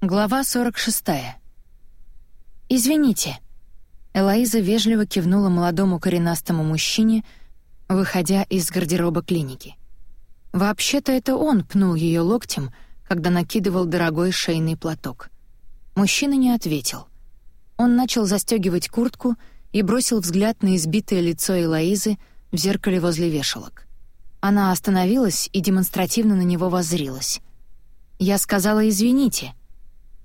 Глава 46. «Извините». Элоиза вежливо кивнула молодому коренастому мужчине, выходя из гардероба клиники. Вообще-то это он пнул ее локтем, когда накидывал дорогой шейный платок. Мужчина не ответил. Он начал застегивать куртку и бросил взгляд на избитое лицо Элоизы в зеркале возле вешалок. Она остановилась и демонстративно на него воззрилась. «Я сказала «извините»,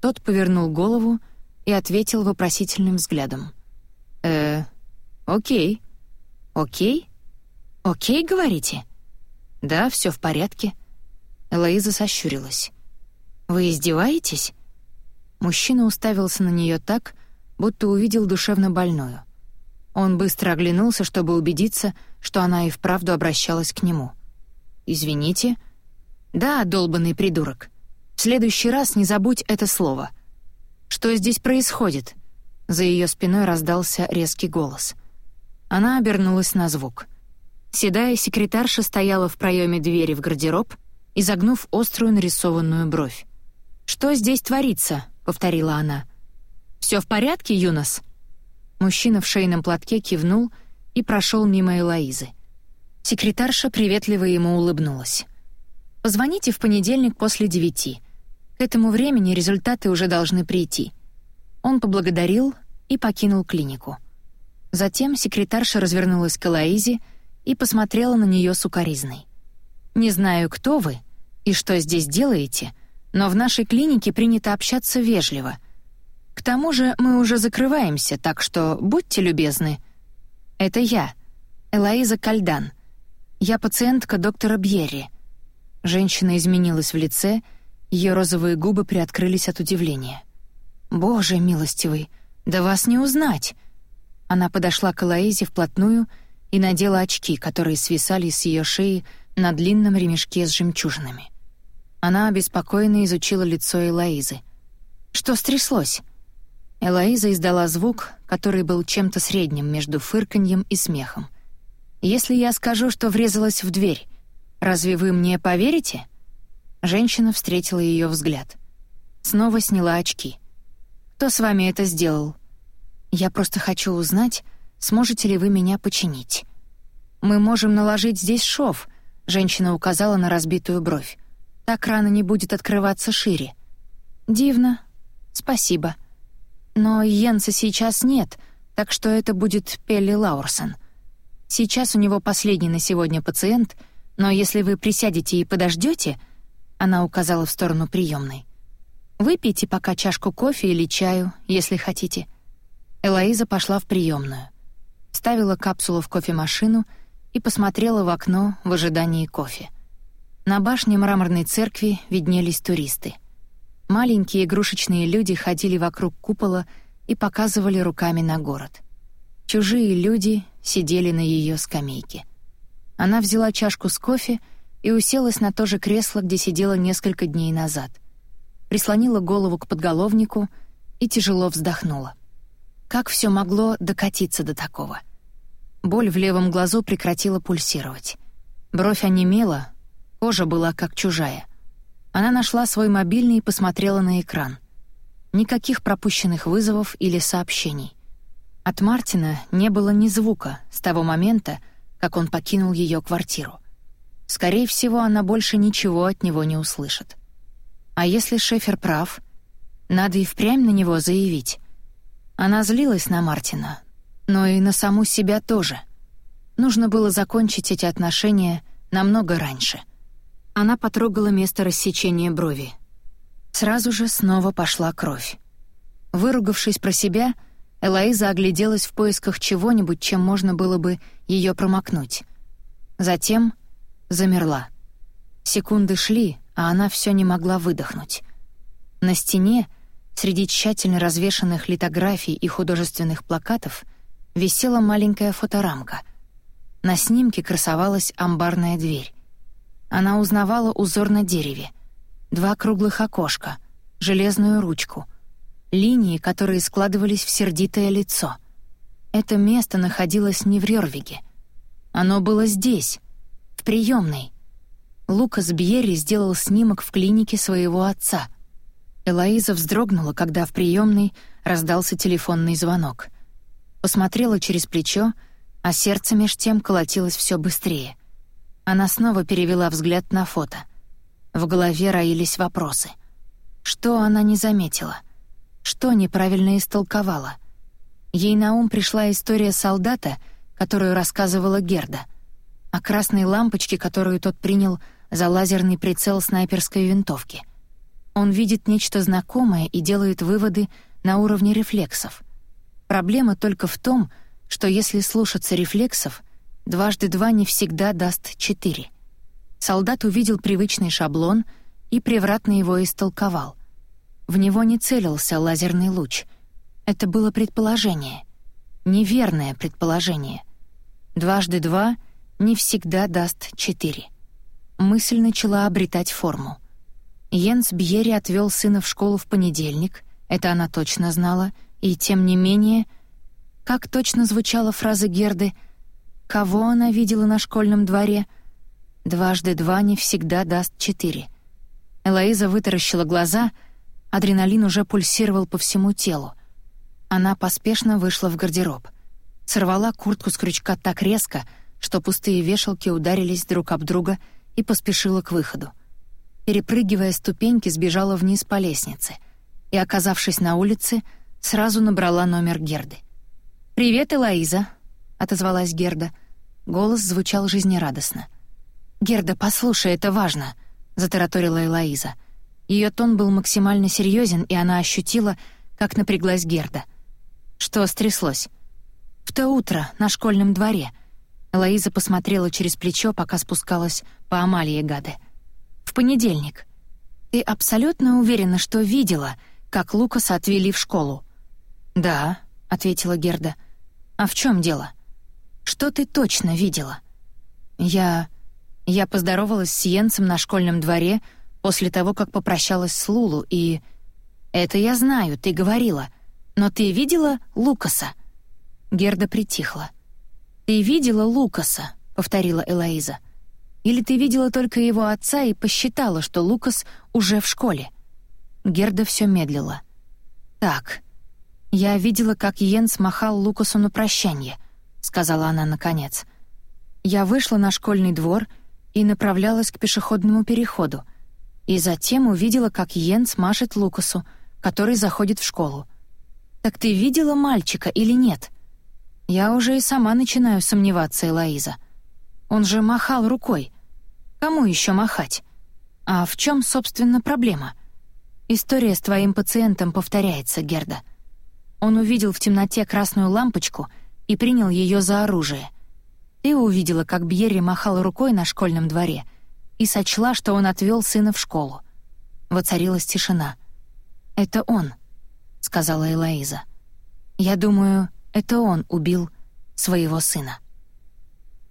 тот повернул голову и ответил вопросительным взглядом. «Э, окей. Окей? Окей, говорите?» «Да, все в порядке». Элоиза сощурилась. «Вы издеваетесь?» Мужчина уставился на нее так, будто увидел душевно больную. Он быстро оглянулся, чтобы убедиться, что она и вправду обращалась к нему. «Извините?» «Да, долбанный придурок. Следующий раз не забудь это слово. Что здесь происходит? За ее спиной раздался резкий голос. Она обернулась на звук. Седая секретарша стояла в проеме двери в гардероб, изогнув острую нарисованную бровь. «Что здесь творится?» — повторила она. «Все в порядке, Юнос?» Мужчина в шейном платке кивнул и прошел мимо Элоизы. Секретарша приветливо ему улыбнулась. Позвоните в понедельник после девяти. К этому времени результаты уже должны прийти». Он поблагодарил и покинул клинику. Затем секретарша развернулась к Элоизе и посмотрела на нее сукоризной. «Не знаю, кто вы и что здесь делаете, но в нашей клинике принято общаться вежливо. К тому же мы уже закрываемся, так что будьте любезны. Это я, Элоиза Кальдан. Я пациентка доктора Бьерри. Женщина изменилась в лице, ее розовые губы приоткрылись от удивления. «Боже милостивый, да вас не узнать!» Она подошла к Элоизе вплотную и надела очки, которые свисали с ее шеи на длинном ремешке с жемчужинами. Она обеспокоенно изучила лицо Элоизы. «Что стряслось?» Элоиза издала звук, который был чем-то средним между фырканьем и смехом. «Если я скажу, что врезалась в дверь, Разве вы мне поверите?» Женщина встретила ее взгляд. Снова сняла очки. «Кто с вами это сделал?» «Я просто хочу узнать, сможете ли вы меня починить». «Мы можем наложить здесь шов», — женщина указала на разбитую бровь. «Так рана не будет открываться шире». «Дивно. Спасибо. Но Йенса сейчас нет, так что это будет Пелли Лаурсон. Сейчас у него последний на сегодня пациент — но если вы присядете и подождете, она указала в сторону приемной. Выпейте пока чашку кофе или чаю, если хотите. Элоиза пошла в приемную, ставила капсулу в кофемашину и посмотрела в окно в ожидании кофе. На башне мраморной церкви виднелись туристы. Маленькие игрушечные люди ходили вокруг купола и показывали руками на город. Чужие люди сидели на ее скамейке. Она взяла чашку с кофе и уселась на то же кресло, где сидела несколько дней назад. Прислонила голову к подголовнику и тяжело вздохнула. Как все могло докатиться до такого? Боль в левом глазу прекратила пульсировать. Бровь онемела, кожа была как чужая. Она нашла свой мобильный и посмотрела на экран. Никаких пропущенных вызовов или сообщений. От Мартина не было ни звука с того момента, как он покинул ее квартиру. Скорее всего, она больше ничего от него не услышит. А если Шефер прав, надо и впрямь на него заявить. Она злилась на Мартина, но и на саму себя тоже. Нужно было закончить эти отношения намного раньше. Она потрогала место рассечения брови. Сразу же снова пошла кровь. Выругавшись про себя, Элоиза огляделась в поисках чего-нибудь, чем можно было бы ее промокнуть. Затем замерла. Секунды шли, а она все не могла выдохнуть. На стене, среди тщательно развешанных литографий и художественных плакатов, висела маленькая фоторамка. На снимке красовалась амбарная дверь. Она узнавала узор на дереве, два круглых окошка, железную ручку — линии, которые складывались в сердитое лицо. Это место находилось не в Рёрвиге. Оно было здесь, в приемной. Лукас Бьерри сделал снимок в клинике своего отца. Элоиза вздрогнула, когда в приемной раздался телефонный звонок. Посмотрела через плечо, а сердце меж тем колотилось все быстрее. Она снова перевела взгляд на фото. В голове роились вопросы. Что она не заметила? Что неправильно истолковала? Ей на ум пришла история солдата, которую рассказывала Герда, о красной лампочке, которую тот принял за лазерный прицел снайперской винтовки — он видит нечто знакомое и делает выводы на уровне рефлексов. Проблема только в том, что если слушаться рефлексов, дважды два не всегда даст четыре. Солдат увидел привычный шаблон и превратно его истолковал. В него не целился лазерный луч. Это было предположение. Неверное предположение. Дважды два не всегда даст четыре. Мысль начала обретать форму. Йенс Бьерри отвел сына в школу в понедельник, это она точно знала, и тем не менее... Как точно звучала фраза Герды «Кого она видела на школьном дворе?» «Дважды два не всегда даст четыре». Элоиза вытаращила глаза, адреналин уже пульсировал по всему телу. Она поспешно вышла в гардероб. Сорвала куртку с крючка так резко, что пустые вешалки ударились друг об друга и поспешила к выходу перепрыгивая ступеньки, сбежала вниз по лестнице и, оказавшись на улице, сразу набрала номер Герды. «Привет, Элоиза», — отозвалась Герда. Голос звучал жизнерадостно. «Герда, послушай, это важно», — затараторила Элоиза. Ее тон был максимально серьезен, и она ощутила, как напряглась Герда. Что стряслось? В то утро на школьном дворе. Элоиза посмотрела через плечо, пока спускалась по Амалии Гаде в понедельник. Ты абсолютно уверена, что видела, как Лукаса отвели в школу?» «Да», — ответила Герда. «А в чем дело? Что ты точно видела?» «Я... я поздоровалась с Йенсом на школьном дворе после того, как попрощалась с Лулу, и... Это я знаю, ты говорила. Но ты видела Лукаса?» Герда притихла. «Ты видела Лукаса?» — повторила Элоиза. Или ты видела только его отца и посчитала, что Лукас уже в школе?» Герда все медлила. «Так, я видела, как Йенс махал Лукасу на прощание», — сказала она наконец. «Я вышла на школьный двор и направлялась к пешеходному переходу, и затем увидела, как Йенс машет Лукасу, который заходит в школу. Так ты видела мальчика или нет?» «Я уже и сама начинаю сомневаться, Элоиза. Он же махал рукой. Кому еще махать? А в чем, собственно, проблема? История с твоим пациентом повторяется, Герда. Он увидел в темноте красную лампочку и принял ее за оружие. Ты увидела, как Бьерри махал рукой на школьном дворе и сочла, что он отвел сына в школу. Воцарилась тишина. «Это он», — сказала Элоиза. «Я думаю, это он убил своего сына».